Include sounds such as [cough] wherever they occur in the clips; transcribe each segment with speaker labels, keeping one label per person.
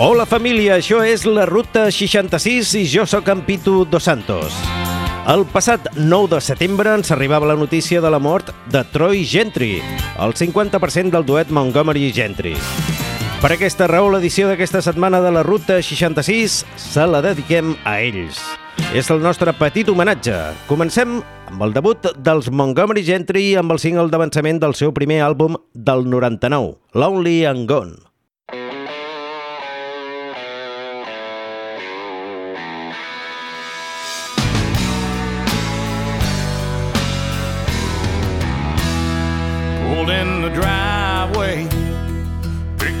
Speaker 1: Hola família, això és la Ruta 66 i jo sóc en Pitu Dos Santos. El passat 9 de setembre ens arribava la notícia de la mort de Troy Gentry, el 50% del duet Montgomery Gentry. Per aquesta raó, l'edició d'aquesta setmana de la Ruta 66 se la dediquem a ells. És el nostre petit homenatge. Comencem amb el debut dels Montgomery Gentry amb el single d'avançament del seu primer àlbum del 99, Lonely and Gone.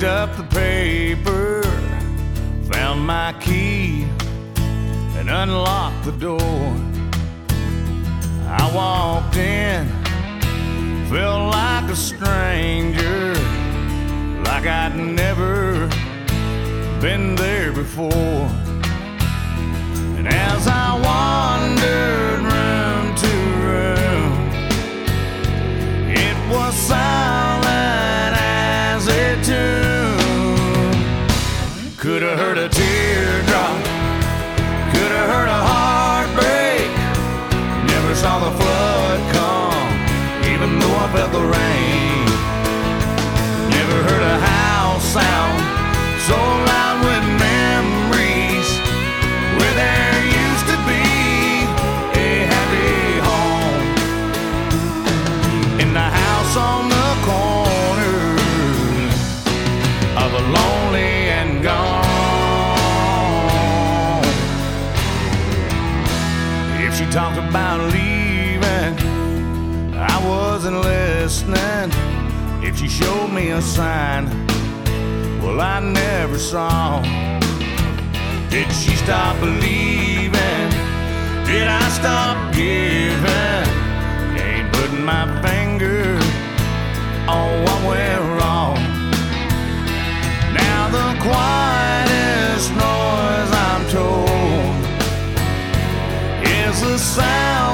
Speaker 2: Picked up the paper, found my key, and unlocked the door. I walked in, felt like a stranger, like I'd never been there before. And as I wandered room to room, it was silent sound so loud with memories where there used to be a happy home. In the house on the corner of a lonely and gone. If she talked about leaving, I wasn't listening. If she showed me a sign, Never saw. Did she stop believing? Did I stop giving? Ain't putting my finger on what went wrong. Now the quietest noise I'm told is the sound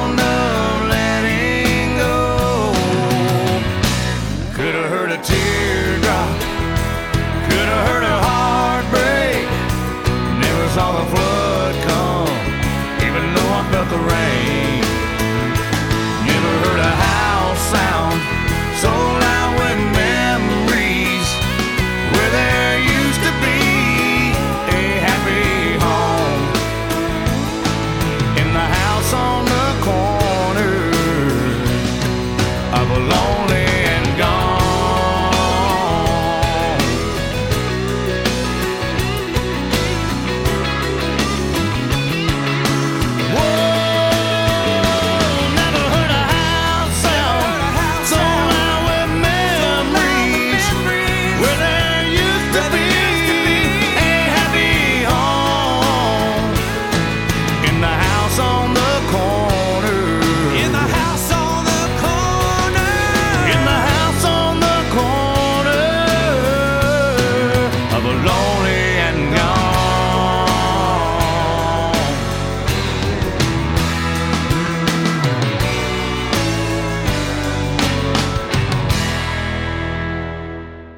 Speaker 2: a lonely and gone.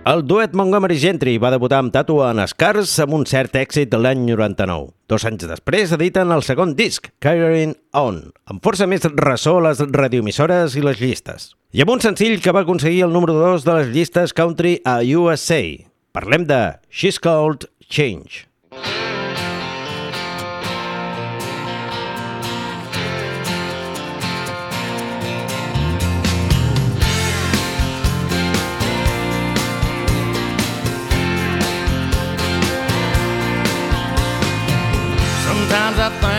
Speaker 1: El duet Montgomery Gentry va debutar amb Tattoo en Scars amb un cert èxit de l'any 99. Dos anys després editen el segon disc, Carrying On, amb força més ressò a les radioemissores i les llistes. I amb un senzill que va aconseguir el número 2 de les llistes country a USA. Parlem de
Speaker 2: She Couldn't Change. Sometimes I think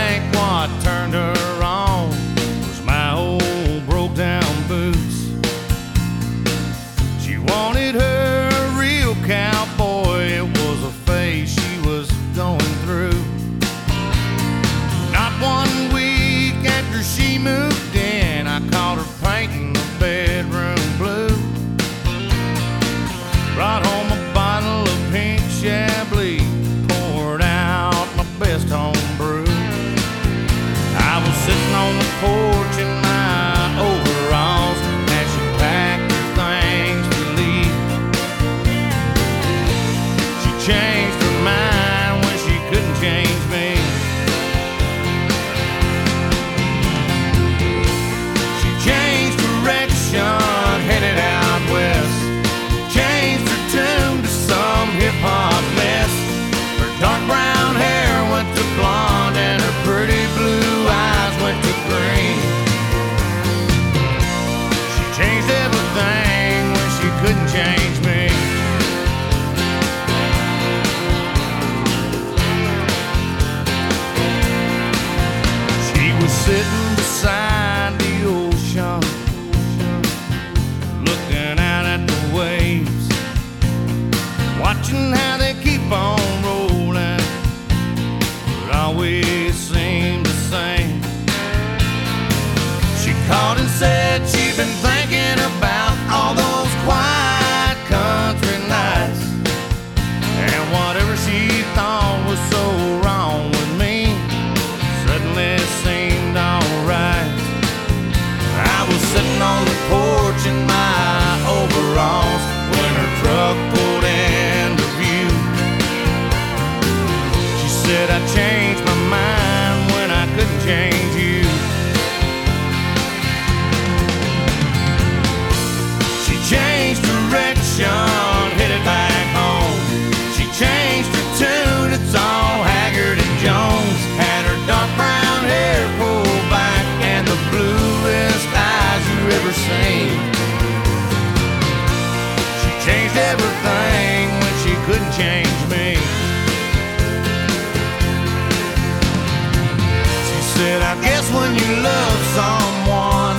Speaker 2: love someone,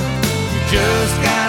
Speaker 2: you just gotta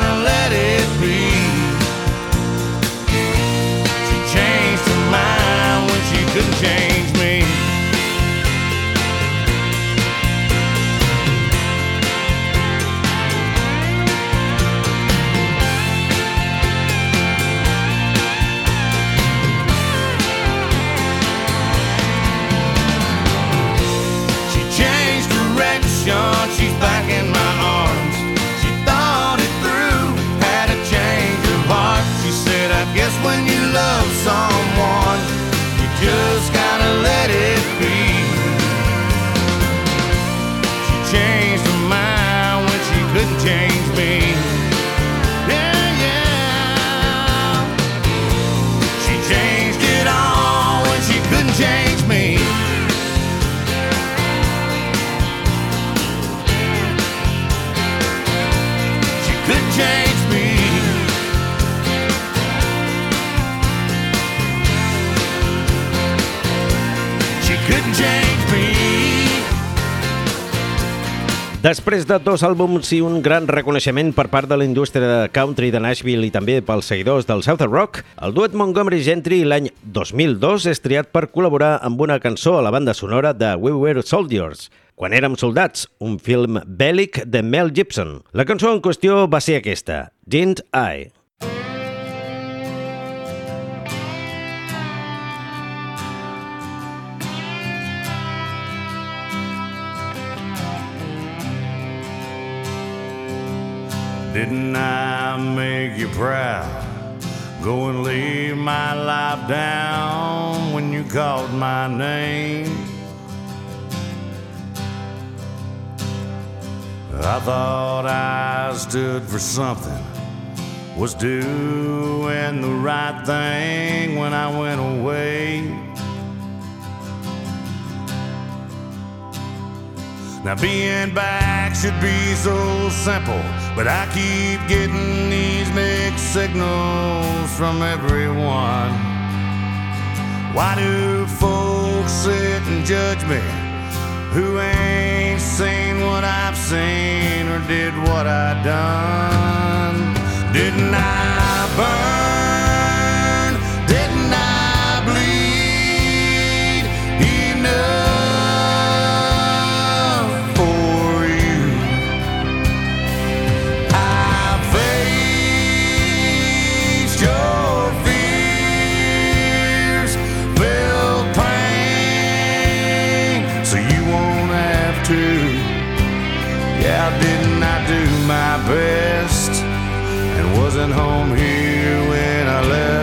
Speaker 1: Després de dos àlbums i un gran reconeixement per part de la indústria de country de Nashville i també pels seguidors del Southern Rock, el duet Montgomery Gentry l'any 2002 és triat per col·laborar amb una cançó a la banda sonora de We Were Soldiers, quan érem soldats, un film bèl·lic de Mel Gibson. La cançó en qüestió va ser aquesta, Didn't I?
Speaker 2: Didn't I make you proud? Go and lay my life down when you called my name. I thought I stood for something, was doing the right thing when I went away. Now being back should be so simple, but I keep getting these mixed signals from everyone. Why do folks sit and judge me who ain't seen what I've seen or did what I done? Didn't I burn? Wasn't home here when I left?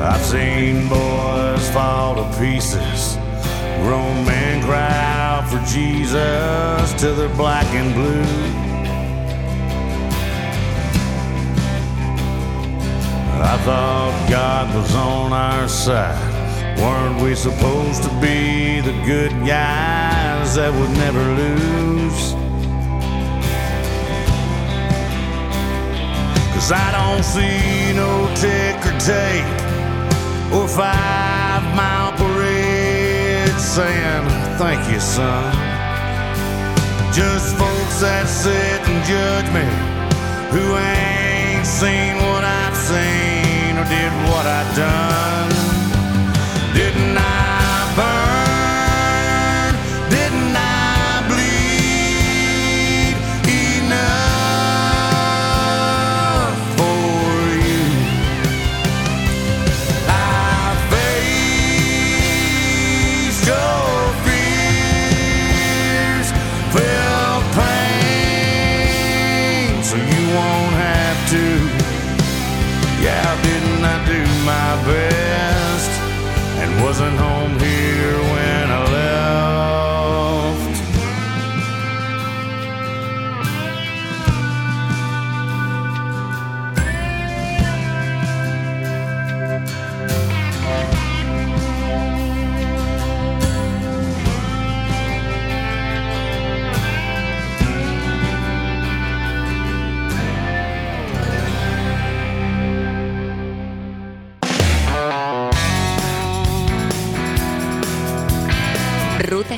Speaker 2: I've seen boys fall to pieces, grown men cry out for Jesus till they're black and blue. I thought God was on our side. Weren't we supposed to be the good guys that would never lose? Cause I don't see no ticker tape or five mile parade saying thank you, son. Just folks that sit and judge me who ain't seen what I've seen did what I've done.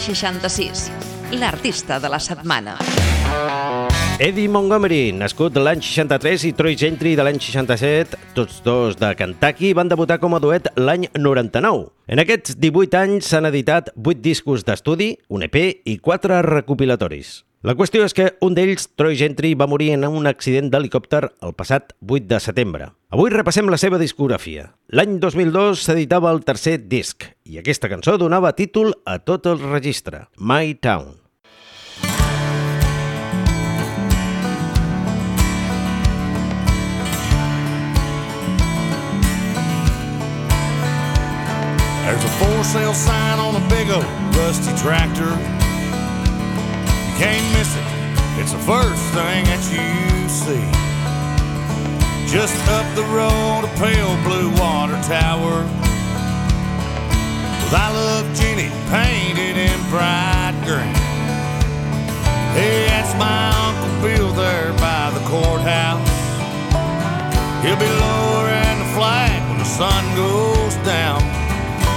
Speaker 3: 66, l'artista de la setmana.
Speaker 1: Eddie Montgomery, nascut l'any 63, i Troy Gentry de l'any 67, tots dos de Kentucky, van debutar com a duet l'any 99. En aquests 18 anys s'han editat 8 discos d'estudi, un EP i 4 recopilatoris. La qüestió és que un d'ells, Troy Gentry, va morir en un accident d'helicòpter el passat 8 de setembre. Avui repassem la seva discografia. L'any 2002 s'editava el tercer disc i aquesta cançó donava títol a tot el registre, My Town.
Speaker 2: There's a for sale sign on a big old rusty tractor. Can't miss it. It's the first thing that you see. Just up the road, a pale blue water tower. With I love Jenny painted in bright green. Hey, that's my Uncle Bill there by the courthouse. He'll be lowering the flag when the sun goes down.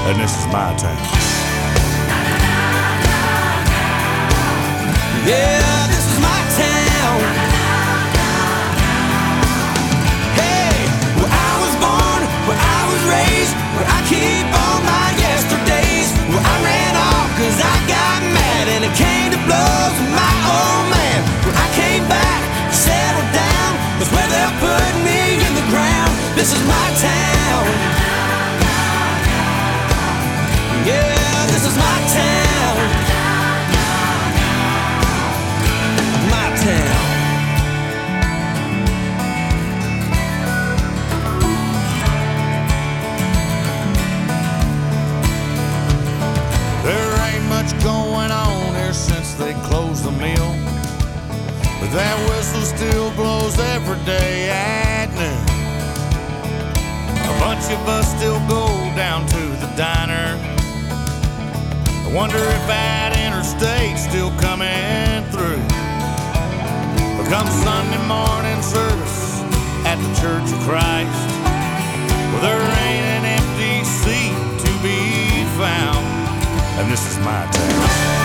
Speaker 2: And this is my town.
Speaker 4: This is my town.
Speaker 2: Mill. But that whistle still blows every day at noon. A bunch of us still go down to the diner. I wonder if that interstate's still coming through. But come Sunday morning service at the Church of Christ, well, there ain't an empty seat to be found. And this is my town.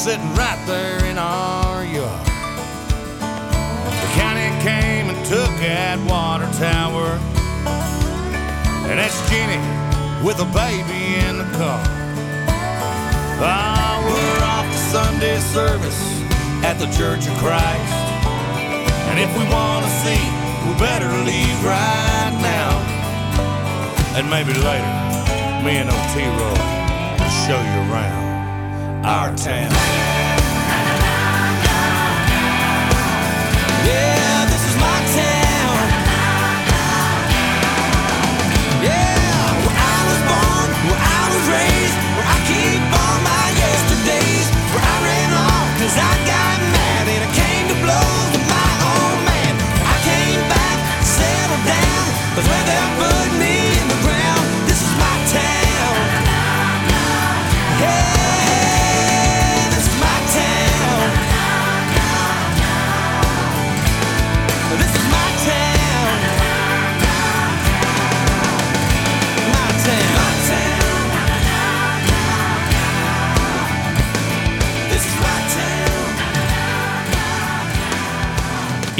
Speaker 2: sitting right there in our yard. The county came and took that water tower. And that's Jenny with a baby in the car. Ah, we're off to Sunday service at the Church of Christ. And if we want to see we better leave right now. And maybe later, me and Otiro will show you around our town.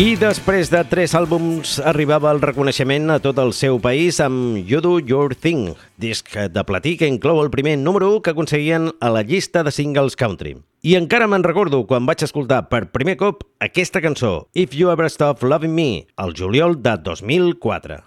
Speaker 1: I
Speaker 4: després de tres àlbums arribava el reconeixement a tot el seu país amb You Do Your Thing, disc de platí que inclou el primer número 1 que aconseguien a la llista de singles country. I encara me'n recordo quan vaig escoltar per primer cop aquesta cançó, If You Ever Stop Loving Me, al juliol de 2004.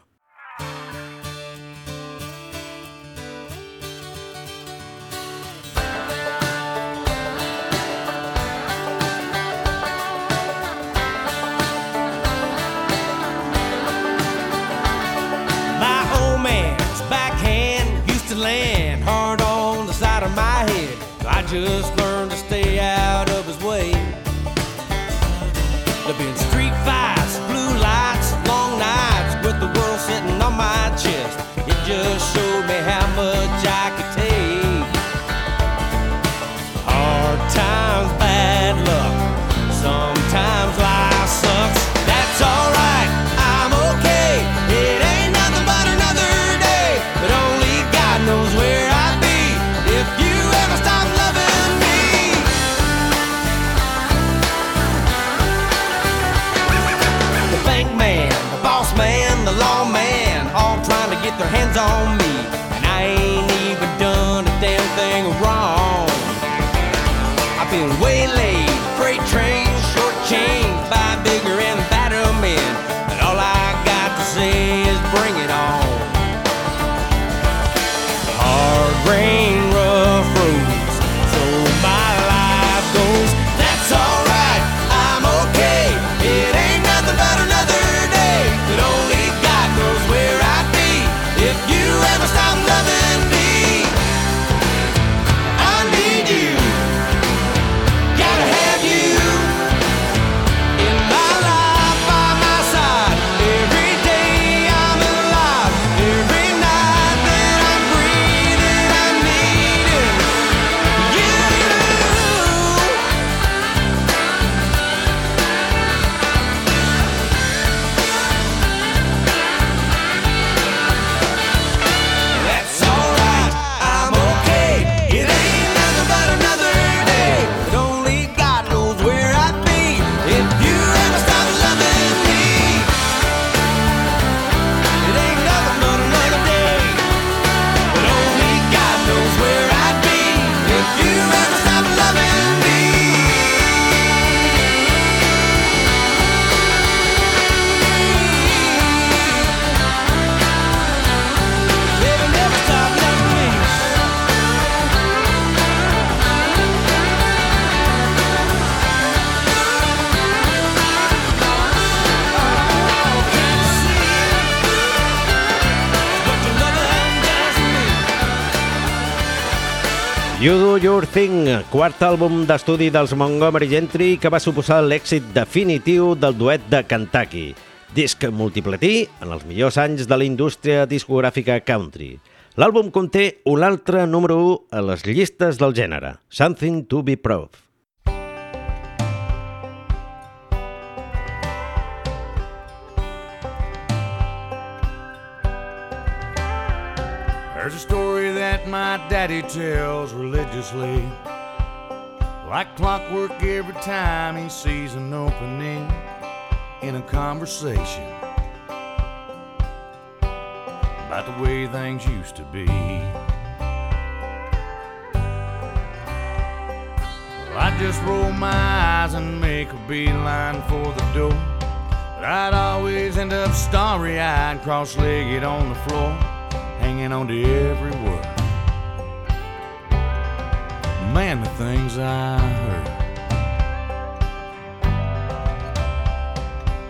Speaker 1: You
Speaker 4: Do Your Thing, quart àlbum d'estudi dels Montgomery Gentry que va suposar l'èxit definitiu del duet de Kentucky. Disc multiplatí en els millors anys de la indústria discogràfica country. L'àlbum conté un altre número 1 a les llistes del gènere, Something to be Proud.
Speaker 2: There's a story my daddy tells religiously. Like clockwork every time he sees an opening in a conversation about the way things used to be. Well, I just roll my eyes and make a beeline for the door. But I'd always end up starry eyed, cross legged on the floor, hanging on to every word. Man, the things I heard.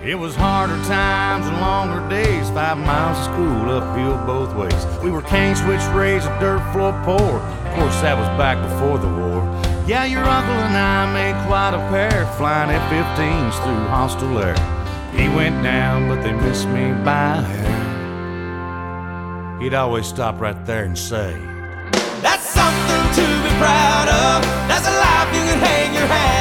Speaker 2: It was harder times and longer days, five miles of school uphill both ways. We were cane switch raised, a dirt floor poor. Of course, that was back before the war. Yeah, your uncle and I made quite a pair, flying F 15s through hostile air. He went down, but they missed me by hair. He'd always stop right there and say,
Speaker 4: That's something proud of. That's a life you can hang your hat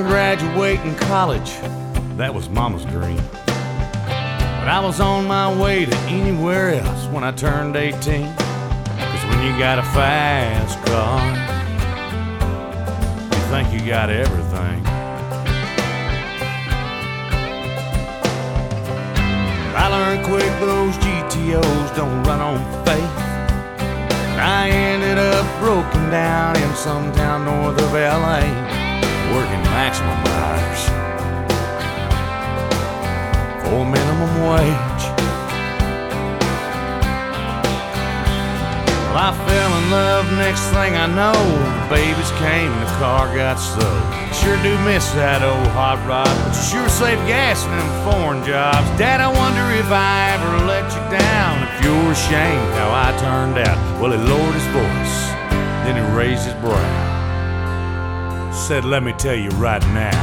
Speaker 2: Son graduating college, that was mama's dream. But I was on my way to anywhere else when I turned 18. Cause when you got a fast car, you think you got everything. But I learned quick those GTOs don't run on faith. And I ended up broken down in some town north of LA working maximum hours for minimum wage. Well, I fell in love, next thing I know, the babies came and the car got stowed. Sure do miss that old hot rod, but you sure save gas in them foreign jobs. Dad, I wonder if I ever let you down, if you're ashamed how I turned out. Well, he lowered his voice, then he raised his brow said, Let me tell you right now.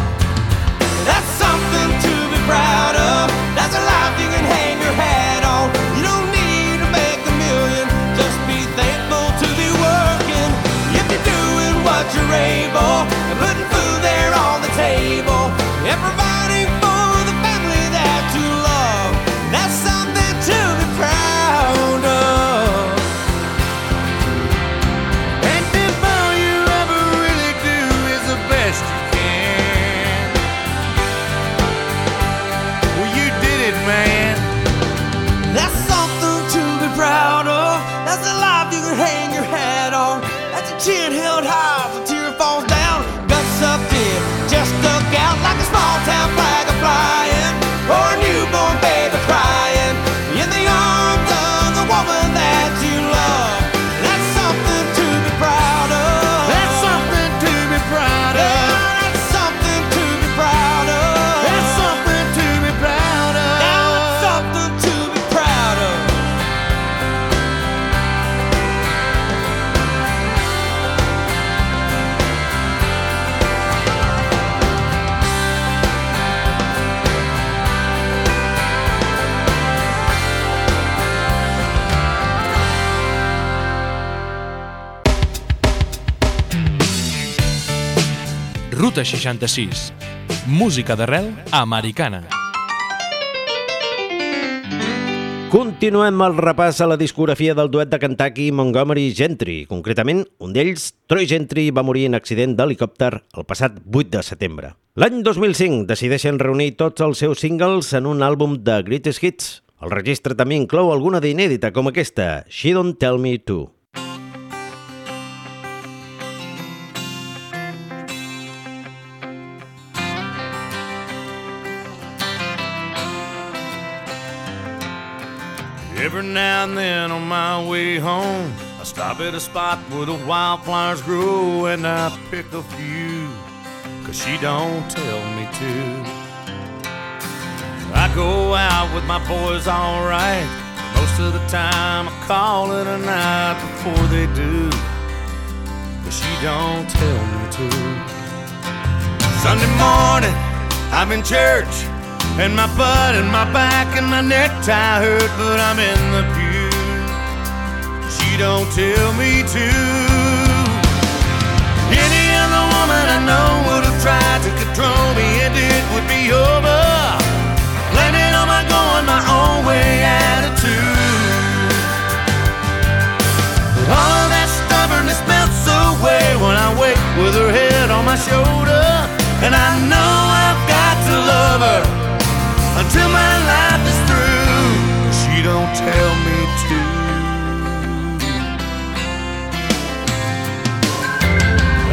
Speaker 4: That's something to be proud of. That's a life you can hang your hat on. You don't need to make a million. Just be thankful to be working. If you're doing what you're able, and putting food there on
Speaker 5: 66. Música d'arrel americana.
Speaker 1: Continuem el repàs a la discografia del duet de Kentucky Montgomery Gentry. Concretament, un d'ells, Troy Gentry, va morir en accident d'helicòpter el passat 8 de setembre. L'any 2005 decideixen reunir tots els seus singles en un àlbum de Greatest Hits. El registre també inclou alguna d'inèdita com aquesta, She Don't Tell Me To.
Speaker 2: Every now and then on my way home, I stop at a spot where the wildflowers grow and I pick a few, cause she don't tell me to. I go out with my boys alright, most of the time I call it a night before they do, cause she don't tell me to. Sunday morning, I'm in church, and my butt and my back and my necktie hurt, but I'm in the pew. She don't tell me to. Any other woman I know would have tried to control me, and it would be over. Blaming on my going my own way attitude. But all of that stubbornness melts away when I wake with her head on my shoulder, and I know I've got to love her until my life is through. She don't tell me to.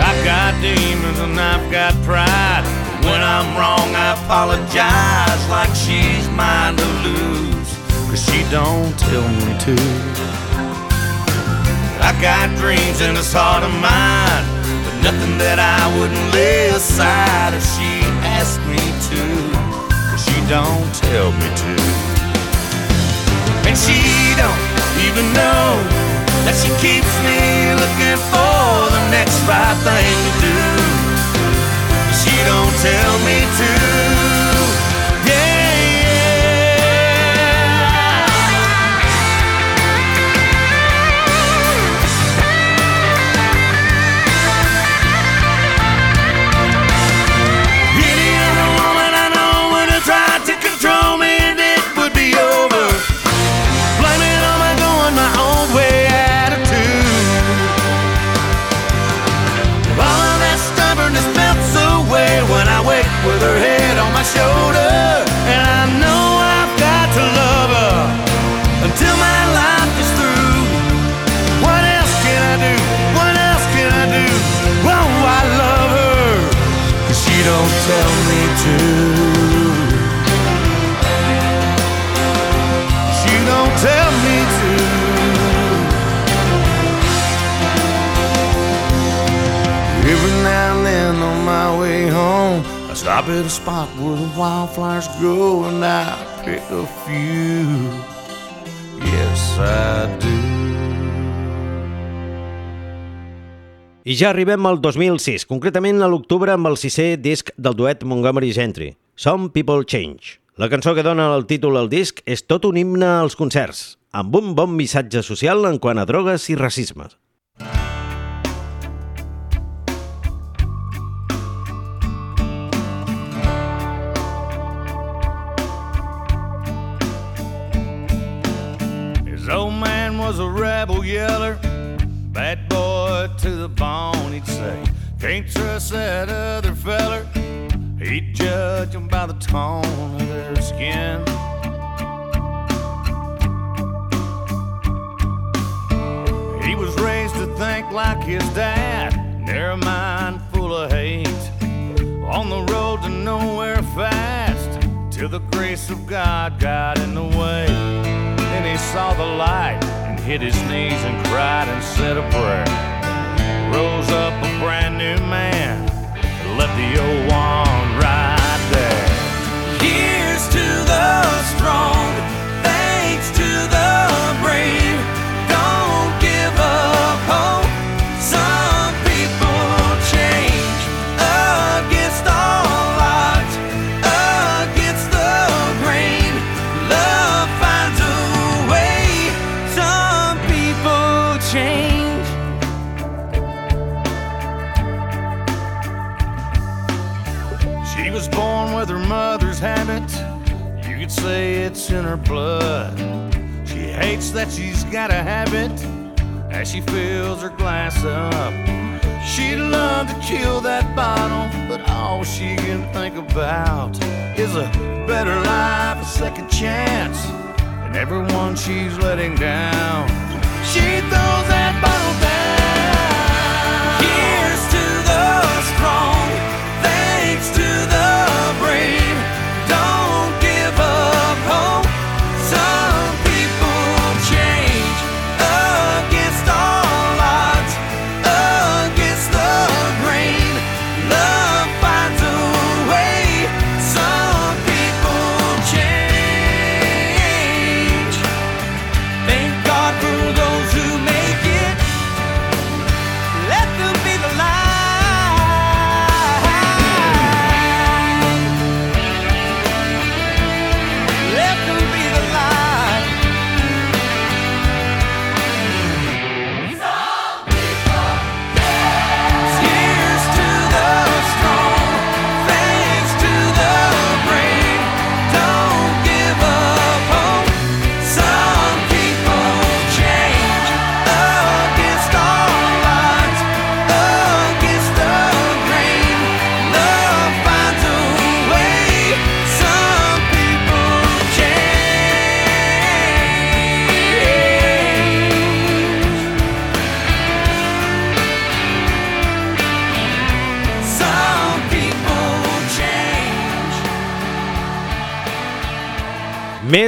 Speaker 2: I've got demons and I've got pride. When I'm wrong, I apologize like she's mine to lose. Cause she don't tell me to. I got dreams in this heart of mine, but nothing that I wouldn't lay aside if she asked me to. Don't tell me to. And she don't even know that she keeps me looking for the next right thing to do. She don't tell me to.
Speaker 1: I ja arribem al 2006, concretament a l'octubre amb el sisè disc del duet Montgomery Gentry, Some People Change. La cançó que dona el títol al disc és tot un himne als concerts, amb un bon missatge social en quant a drogues i racisme.
Speaker 2: His old man was a rebel yeller, bad boy he'd say. Can't trust that other feller, he'd judge them by the tone of their skin. He was raised to think like his dad, narrow mind full of hate. On the road to nowhere fast, till the grace of God got in the way. Then he saw the light and hit his knees and cried and said a prayer. Rose up a brand new man, left the old one right there.
Speaker 4: Here's to the strong,
Speaker 2: her blood. She hates that she's got a habit as she fills her glass up. She'd love to kill that bottle, but all she can think about is a better life, a second chance, and everyone she's letting down. She throws that bottle down.
Speaker 4: Here's to the strong,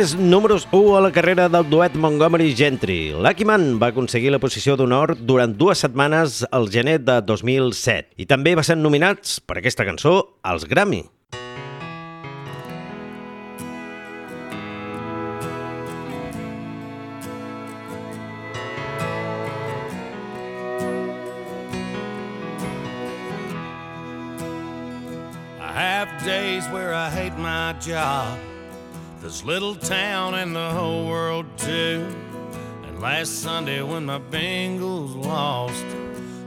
Speaker 1: Més números 1 a la carrera del duet Montgomery Gentry. Lucky Man va aconseguir la posició d'honor durant dues setmanes al gener de 2007 i també va ser nominats per aquesta cançó als Grammy.
Speaker 2: I have days where I hate my job, this little town and the whole world too. And last Sunday when my Bengals lost,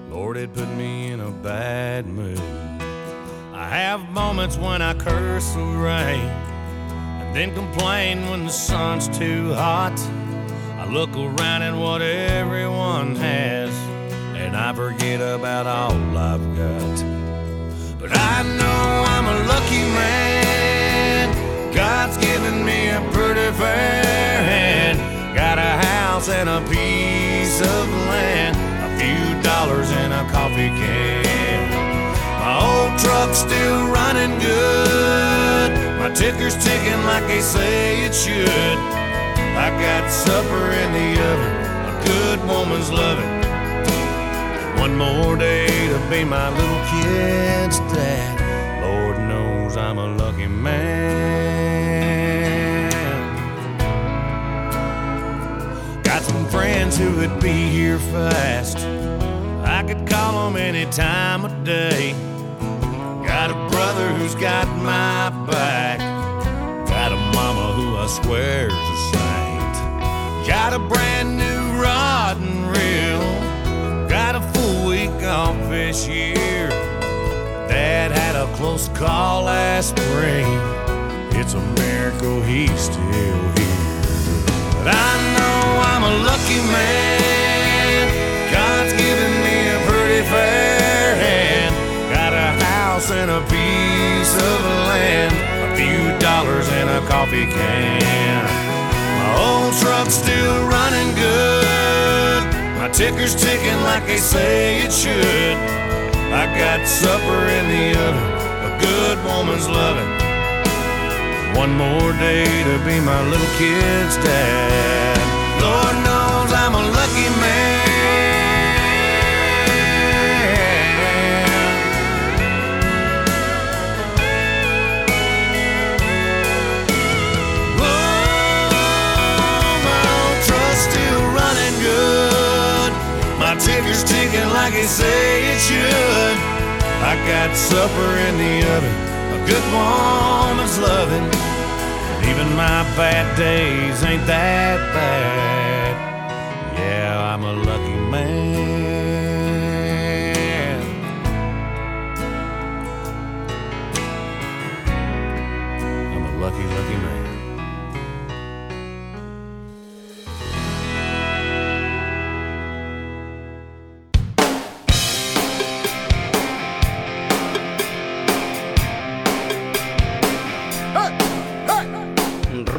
Speaker 2: Lord, it put me in a bad mood. I have moments when I curse the rain and then complain when the sun's too hot. I look around at what everyone has and I forget about all I've got. But I know I'm a lucky man. God's given me a pretty fair hand. Got a house and a piece of land, a few dollars and a coffee can. My old truck's still running good. My ticker's ticking like they say it should. I got supper in the oven, a good woman's loving. One more day to be my little kid's dad. Lord knows I'm a lucky man. Who would be here fast. I could call them any time of day. Got a brother who's got my back. Got a mama who I swear's a saint. Got a brand new rod and reel. Got a full week off this year. Dad had a close call last spring. It's a miracle he's still here. But I know I'm a lucky man. God's given me a pretty fair hand. Got a house and a piece of land, a few dollars and a coffee can. My old truck's still running good. My ticker's ticking like they say it should. I got supper in the oven, a good woman's loving. One more day to be my little kid's dad. Lord knows I'm a lucky man. My truck's still running good. My ticker's ticking like say it should. I got supper in the oven, a good woman's loving. Even my bad days ain't that bad. Yeah, I'm a lucky man.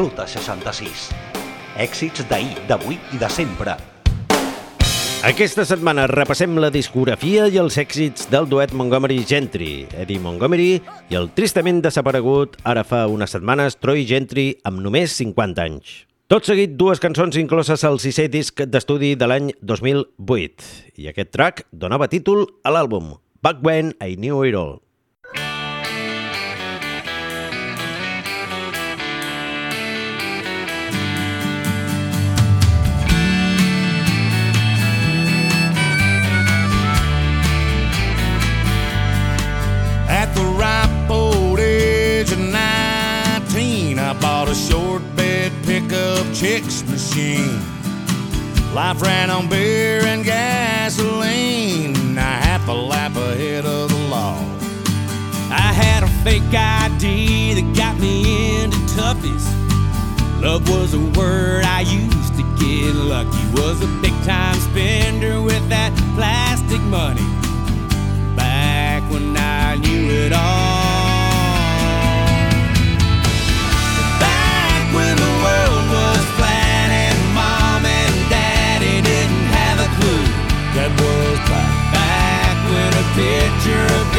Speaker 6: Ruta 66. Èxits d'ahir, d'avui i de sempre.
Speaker 1: Aquesta setmana repassem la discografia i els èxits del duet Montgomery Gentry, Eddie Montgomery i el tristament desaparegut ara fa unes setmanes Troy Gentry amb només 50 anys. Tot seguit, dues cançons incloses al sisè disc d'estudi de l'any 2008 i aquest track donava títol a l'àlbum Back When I Knew It All.
Speaker 2: Chicks machine. Life ran on beer and gasoline, a half a lap ahead of the law. I had a fake ID that got me into toughies. Love was a word I used to get lucky. Was a big time spender with that plastic money back when I knew it all.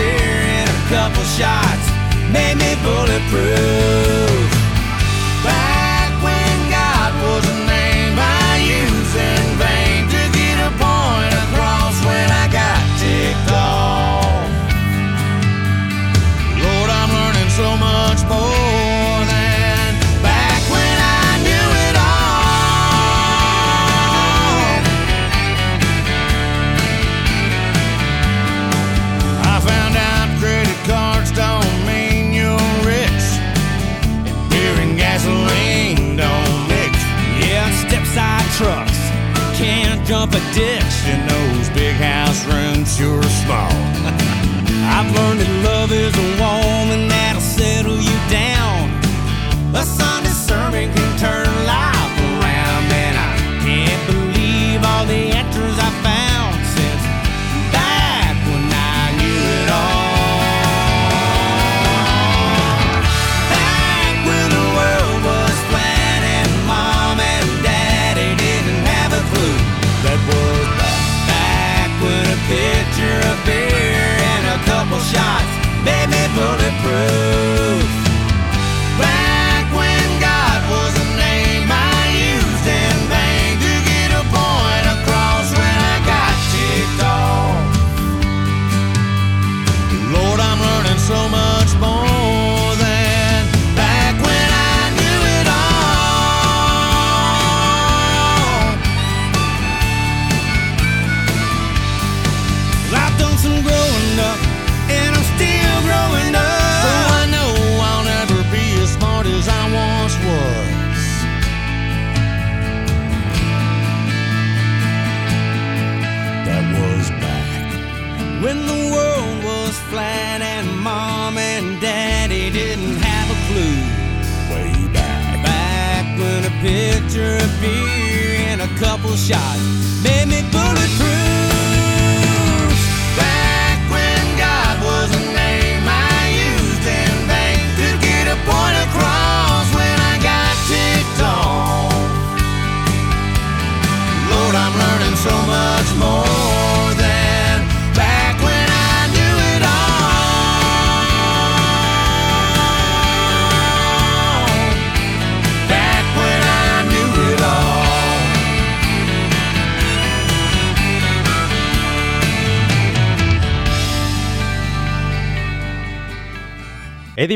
Speaker 2: Beer and a couple shots made me bulletproof.
Speaker 4: Jump addiction. Those big house rooms sure small. [laughs] I've learned that love is a woman that'll settle you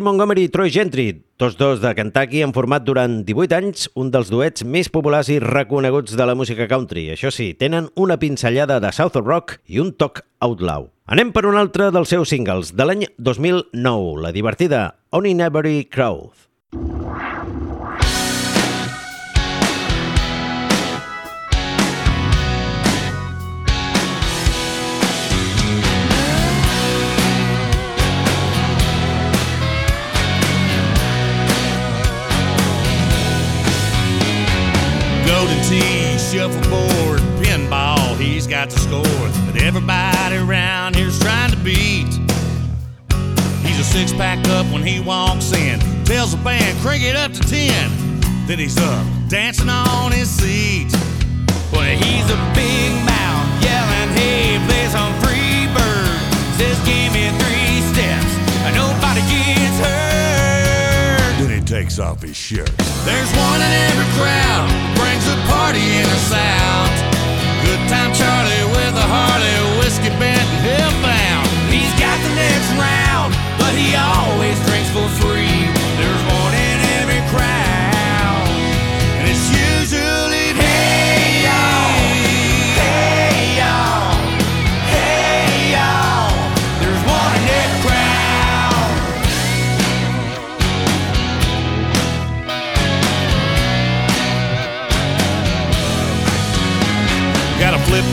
Speaker 1: Montgomery i Troy Gentry, tots dos de Kentucky, han format durant 18 anys un dels duets més populars i reconeguts de la música country. Això sí, tenen una pinzellada de South Rock i un toc outlaw. Anem per un altre dels seus singles, de l'any 2009, la divertida On in Every Crowd.
Speaker 4: Tee, shuffleboard, pinball, he's got the score that everybody around here's trying to beat. He's a six pack up when he walks in, tells the band, crank it up to ten. Then he's up, dancing on his seat. Well, he's a big mouth, yelling, hey, play some free bird. Says, give me three steps, and nobody gets hurt. Then he takes off his shirt. There's one in every crowd, party in the South. Good time Charlie with a Harley, whiskey bent and hillbound. He's got the next round, but he always drinks for free.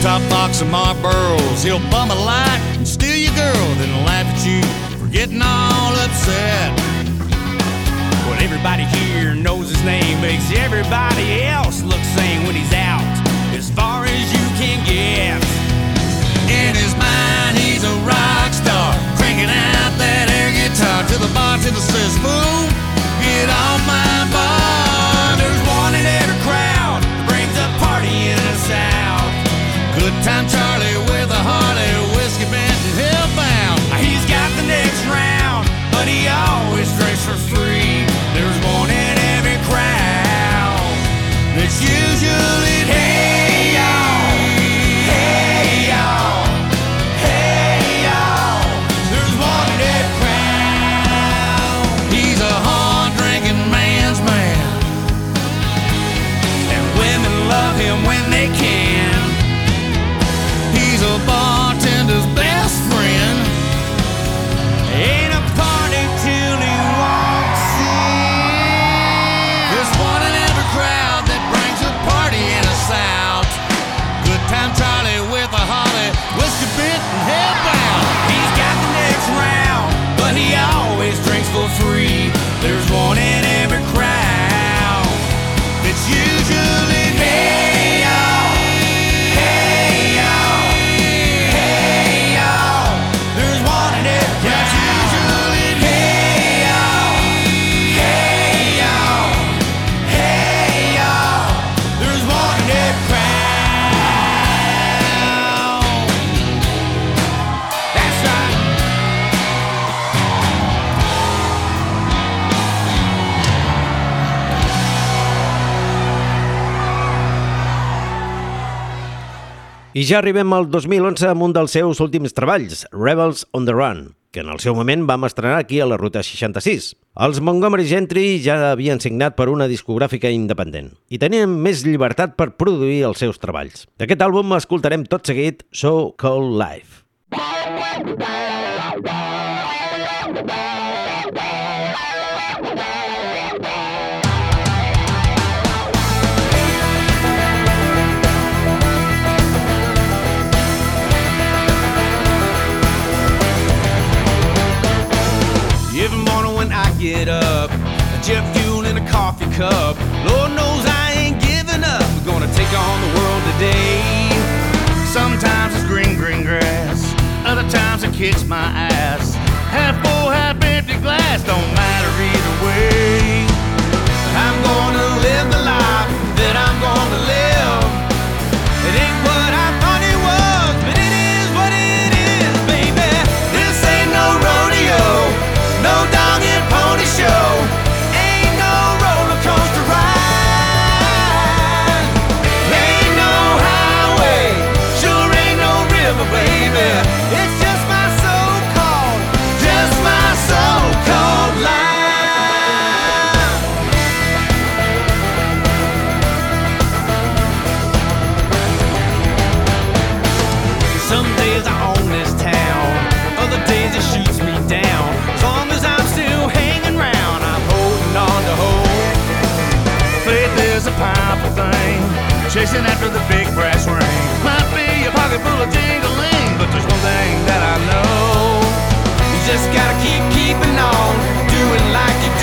Speaker 4: Top box of Marlboros. He'll bum a light and steal your girl, then laugh at you for getting all upset. Well, everybody here knows his name, makes everybody else look sane when he's out, as far as you can get. In his mind, he's a rock star, cranking out that air guitar till the bartender says, "Boom, get off my bar."
Speaker 1: I ja arribem al 2011 amb un dels seus últims treballs, Rebels on the Run, que en el seu moment vam estrenar aquí a la Ruta 66. Els Montgomery Gentry ja havien signat per una discogràfica independent i tenien més llibertat per produir els seus treballs. D'aquest àlbum escoltarem tot seguit So Called Life.
Speaker 4: Jet fuel in a coffee cup. Lord knows I ain't giving up. We're gonna take on the world today.
Speaker 2: Sometimes it's green, green grass. Other times it kicks my ass. Half full, half empty glass. Don't matter either way.
Speaker 4: I'm gonna live the life that I'm gonna live.
Speaker 2: Chasing after the big brass ring. Might be a pocket full of jingling, but there's one thing that I know.
Speaker 4: You just gotta keep keeping on, doing like you do.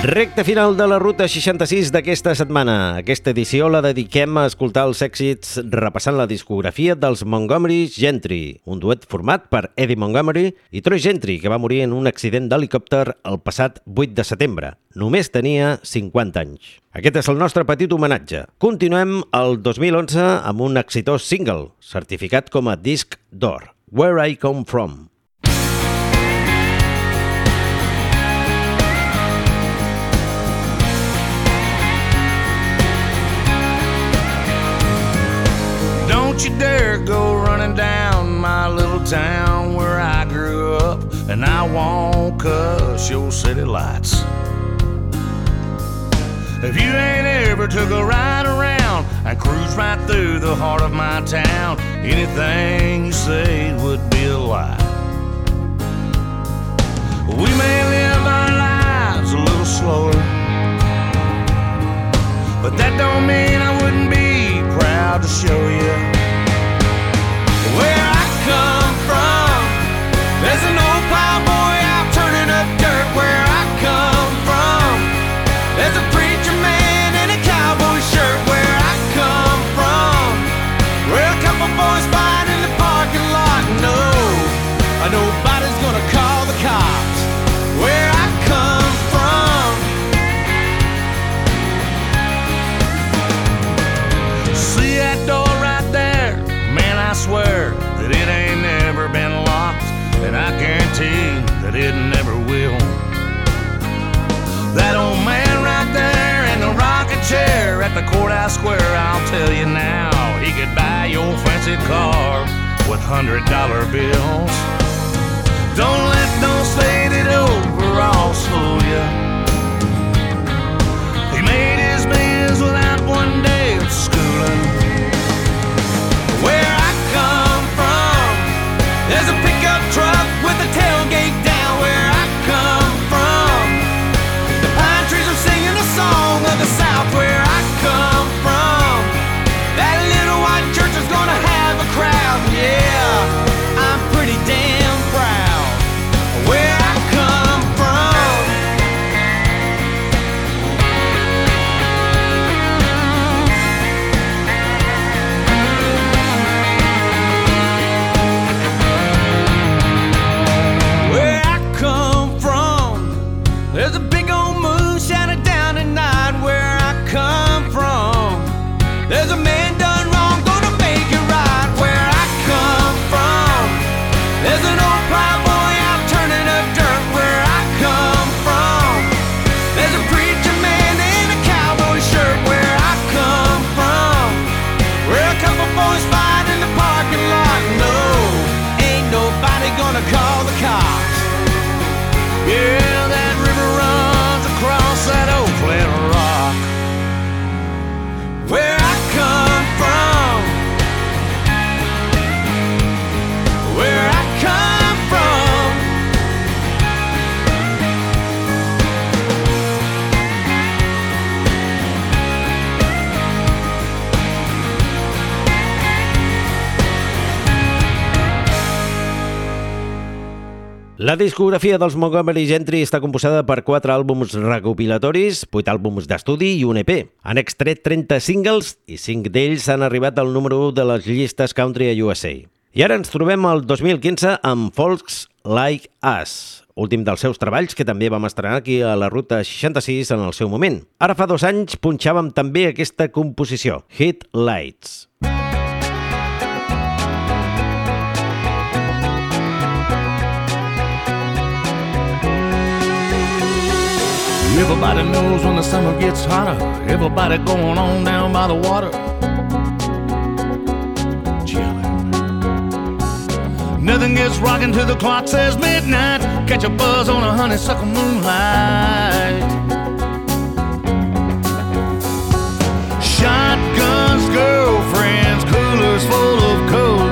Speaker 1: Recte final de la Ruta 66 d'aquesta setmana. Aquesta edició la dediquem a escoltar els èxits repassant la discografia dels Montgomery Gentry, un duet format per Eddie Montgomery i Troy Gentry, que va morir en un accident d'helicòpter el passat 8 de setembre. Només tenia 50 anys. Aquest és el nostre petit homenatge. Continuem el 2011 amb un exitós single, certificat com a disc d'or, Where I Come From.
Speaker 2: Don't you dare go running down my little town where I grew up, and I won't cuss your city lights. If you ain't ever took a ride around and cruise right through the heart of my town, anything you say would be a lie. We may live our lives a little slower, but that don't mean I wouldn't be proud to show you
Speaker 4: come That old man right there in the rocking chair at the courthouse square, I'll tell you now, he could buy your fancy car with hundred dollar bills.
Speaker 1: discografia dels Montgomery Gentry està composada per quatre àlbums recopilatoris, vuit àlbums d'estudi i un EP. Han extret 30 singles i cinc d'ells han arribat al número 1 de les llistes country a USA. I ara ens trobem al 2015 amb Folks Like Us, últim dels seus treballs que també vam estrenar aquí a la Ruta 66 en el seu moment. Ara fa dos anys punxàvem també aquesta composició, Hit Lights.
Speaker 4: Everybody knows when the summer gets hotter, everybody going on down by the water. Chilling. Nothing gets rocking till the clock says midnight. Catch a buzz on a honeysuckle moonlight. Shotguns, girlfriends, coolers full of coke.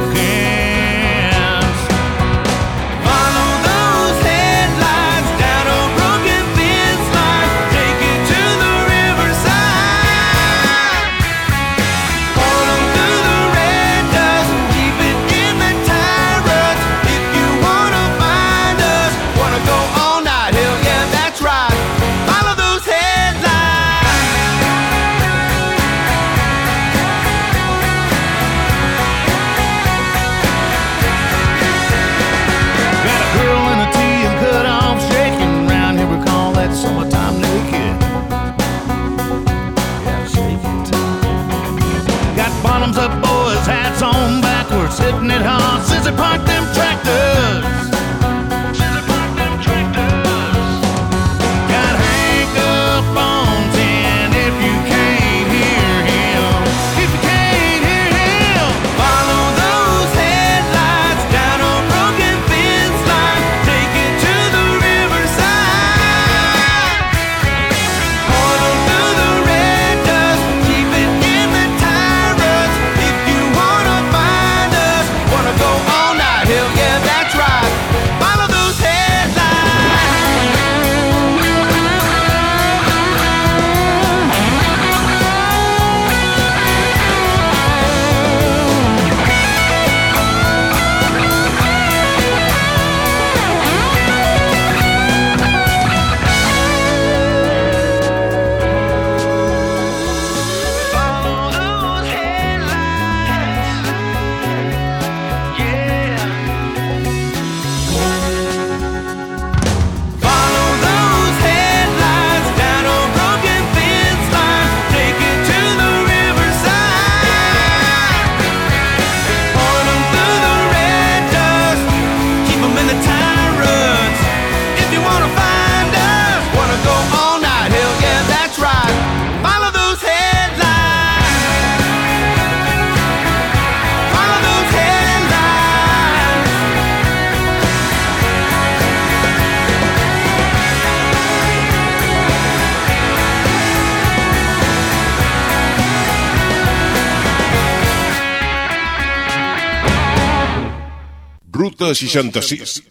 Speaker 7: 166.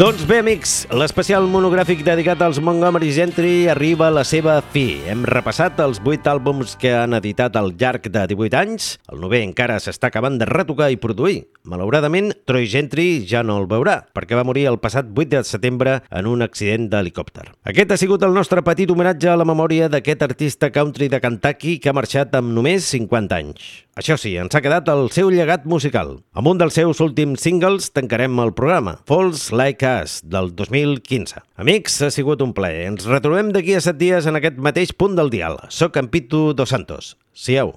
Speaker 1: Doncs bé, amics, l'especial monogràfic dedicat als Montgomery Gentry arriba a la seva fi. Hem repassat els 8 àlbums que han editat al llarg de 18 anys. El nové encara s'està acabant de retocar i produir. Malauradament, Troy Gentry ja no el veurà, perquè va morir el passat 8 de setembre en un accident d'helicòpter. Aquest ha sigut el nostre petit homenatge a la memòria d'aquest artista country de Kentucky que ha marxat amb només 50 anys. Això sí, ens ha quedat el seu llegat musical. Amb un dels seus últims singles tancarem el programa, Falls Like Us, del 2015. Amics, ha sigut un plaer. Ens retrobem d'aquí a set dies en aquest mateix punt del dial. Soc en Pitu Dos Santos. Siau.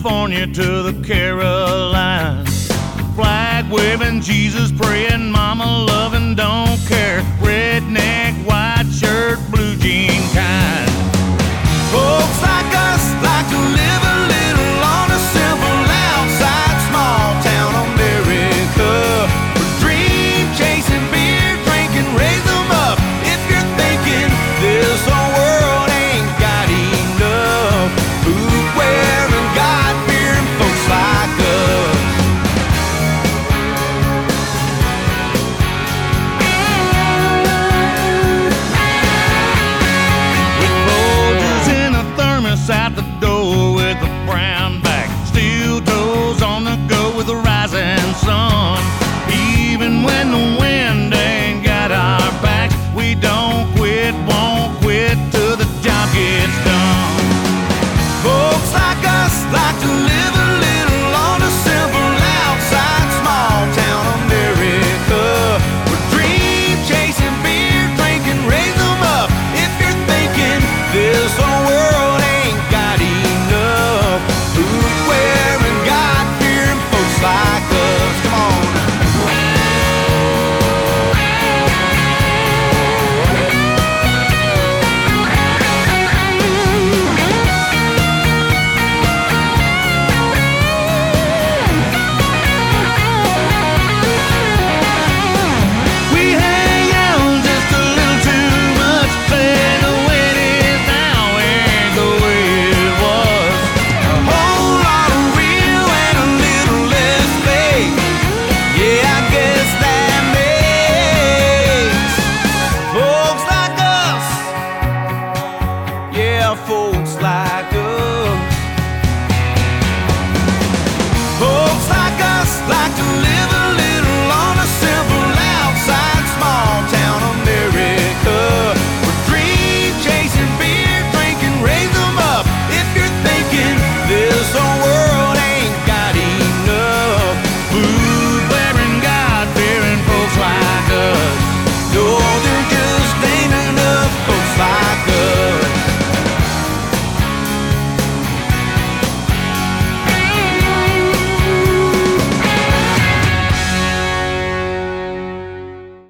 Speaker 2: California to the Carolinas. Flag waving, Jesus praying, mama loving, don't care. Redneck, white shirt, blue jean kind. Folks like us like to live a